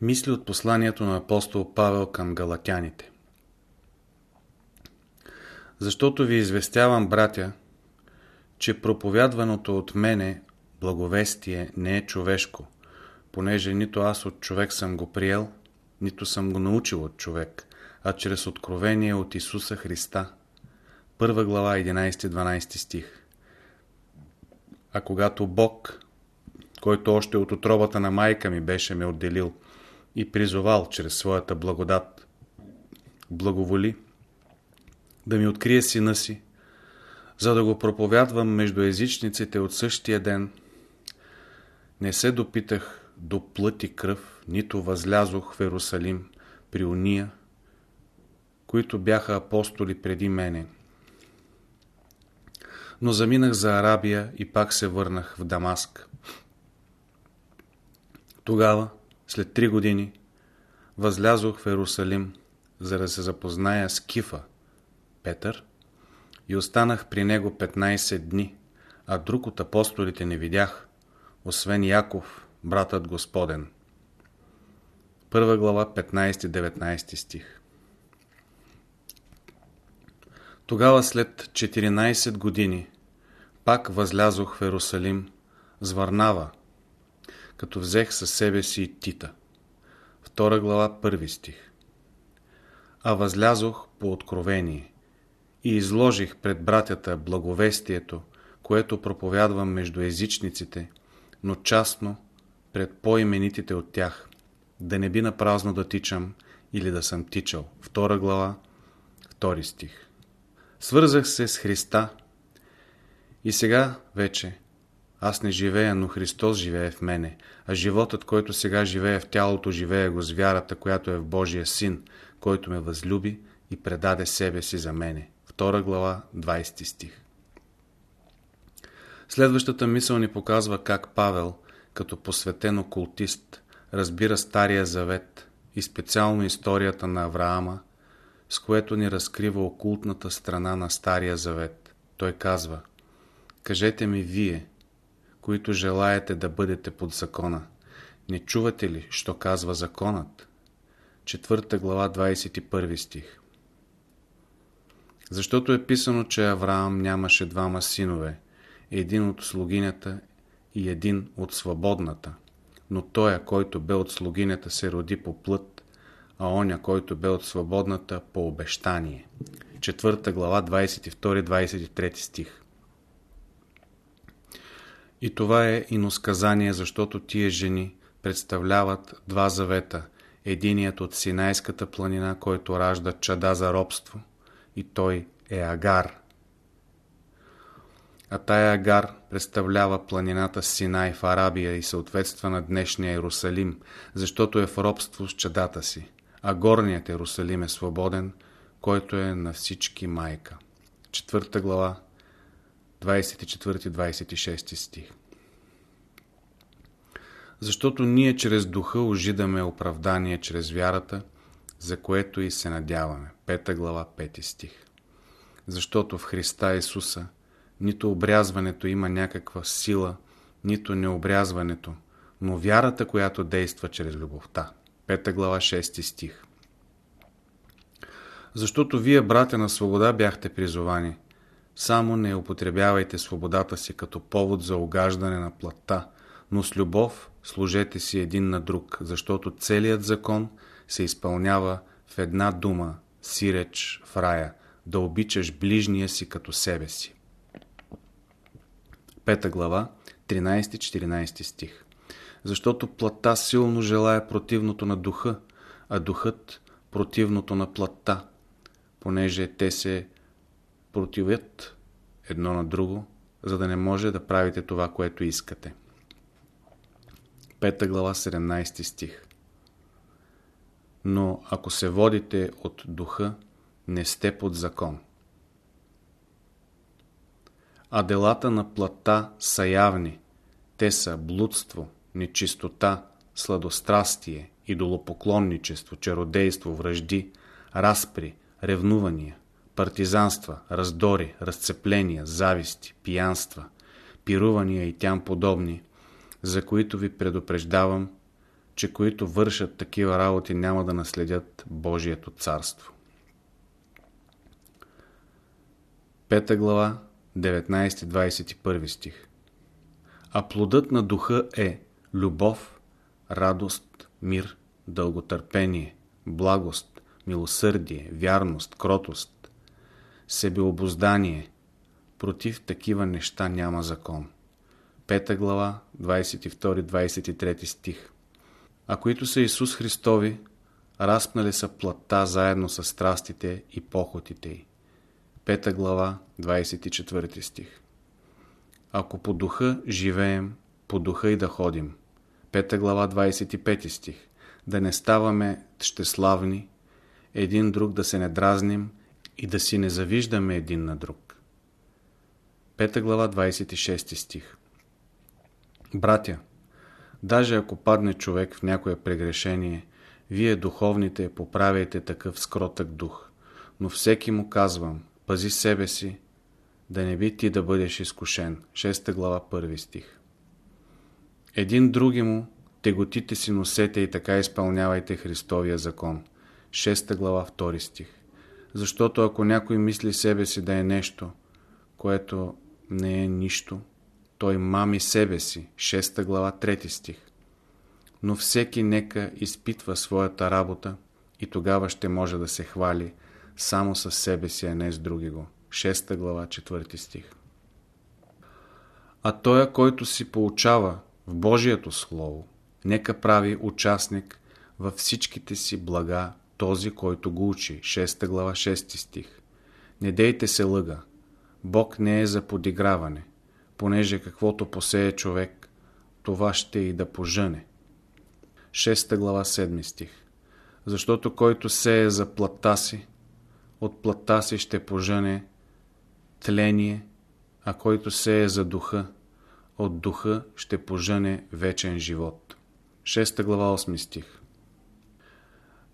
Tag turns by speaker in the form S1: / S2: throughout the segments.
S1: Мисли от посланието на апостол Павел към галатяните Защото ви известявам, братя, че проповядваното от мене благовестие не е човешко, понеже нито аз от човек съм го приел, нито съм го научил от човек, а чрез откровение от Исуса Христа. Първа глава 11-12 стих А когато Бог, който още от отробата на майка ми беше ме отделил, и призовал чрез своята благодат, благоволи, да ми открие сина си, за да го проповядвам между езичниците от същия ден. Не се допитах до плът и кръв, нито възлязох в Иерусалим при уния, които бяха апостоли преди мене. Но заминах за Арабия и пак се върнах в Дамаск. Тогава след три години възлязох в Иерусалим, за да се запозная с Кифа, Петър, и останах при него 15 дни, а друг от апостолите не видях, освен Яков, братът Господен. Първа глава, 15-19 стих Тогава след 14 години пак възлязох в Иерусалим с Варнава, като взех със себе си Тита. Втора глава, първи стих. А възлязох по откровение и изложих пред братята благовестието, което проповядвам между езичниците, но частно пред по-именитите от тях, да не би напразно да тичам или да съм тичал. Втора глава, втори стих. Свързах се с Христа и сега вече аз не живея, но Христос живее в мене, а животът, който сега живее в тялото, живее го с вярата, която е в Божия Син, който ме възлюби и предаде себе си за мене. Втора глава, 20 стих. Следващата мисъл ни показва как Павел, като посветен окултист, разбира Стария Завет и специално историята на Авраама, с което ни разкрива окултната страна на Стария Завет. Той казва, кажете ми вие, които желаете да бъдете под закона. Не чувате ли, що казва законът? Четвърта глава, 21 стих. Защото е писано, че Авраам нямаше двама синове, един от слугинята и един от свободната. Но той, който бе от слугинята, се роди по плът, а оня, който бе от свободната, по обещание. Четвърта глава, 22-23 стих. И това е иносказание, защото тия жени представляват два завета. Единият от Синайската планина, който ражда чада за робство, и той е Агар. А тая Агар представлява планината Синай в Арабия и съответства на днешния Иерусалим, защото е в робство с чадата си. А горният Иерусалим е свободен, който е на всички майка. Четвърта глава, 24-26 стих. Защото ние чрез духа ожидаме оправдание чрез вярата, за което и се надяваме. Пета глава, пети стих. Защото в Христа Исуса нито обрязването има някаква сила, нито необрязването, но вярата, която действа чрез любовта. Пета глава, шести стих. Защото вие, братя на свобода, бяхте призовани – само не употребявайте свободата си като повод за огаждане на плътта, но с любов служете си един на друг, защото целият закон се изпълнява в една дума, сиреч в рая, да обичаш ближния си като себе си. Пета глава, 13-14 стих. Защото плътта силно желая противното на духа, а духът противното на плътта, понеже те се противят едно на друго, за да не може да правите това, което искате. Пета глава, 17 стих Но ако се водите от духа, не сте под закон. А делата на плата са явни. Те са блудство, нечистота, сладострастие, идолопоклонничество, чародейство, връжди, разпри, ревнувания – партизанства, раздори, разцепления, зависти, пиянства, пирувания и тям подобни, за които ви предупреждавам, че които вършат такива работи няма да наследят Божието царство. Пета глава, 19-21 стих А плодът на духа е любов, радост, мир, дълготърпение, благост, милосърдие, вярност, кротост, себеобоздание. Против такива неща няма закон. Пета глава, 22-23 стих А които са Исус Христови, разпнали са плътта заедно с страстите и похотите й. Пета глава, 24 стих Ако по духа живеем, по духа и да ходим. Пета глава, 25 стих Да не ставаме щеславни, един друг да се не дразним и да си не завиждаме един на друг. Пета глава, 26 стих Братя, даже ако падне човек в някое прегрешение, вие духовните поправяйте такъв скротък дух, но всеки му казвам, пази себе си, да не би ти да бъдеш изкушен. 6 глава, 1 стих. Един други му, теготите си носете и така изпълнявайте Христовия закон. 6 глава, 2 стих. Защото ако някой мисли себе си да е нещо, което не е нищо, той мами себе си. 6 глава, 3 стих. Но всеки нека изпитва своята работа и тогава ще може да се хвали само с себе си, а не с други го. 6 глава, 4 стих. А той, който си получава в Божието Слово, нека прави участник във всичките си блага този, който го учи. 6 глава, 6 стих. Не дейте се лъга. Бог не е за подиграване понеже каквото посее човек, това ще и да пожъне. 6 глава 7 стих Защото който сее за плата си, от плата си ще пожъне тление, а който сее за духа, от духа ще пожъне вечен живот. 6 глава 8 стих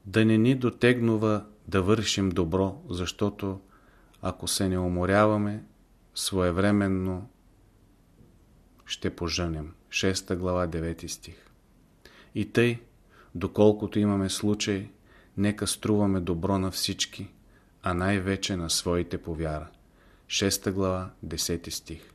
S1: Да не ни дотегнува да вършим добро, защото ако се не уморяваме, своевременно ще поженем. 6 глава 9 стих. И тъй, доколкото имаме случай, нека струваме добро на всички, а най-вече на своите повяра. 6 глава 10 стих.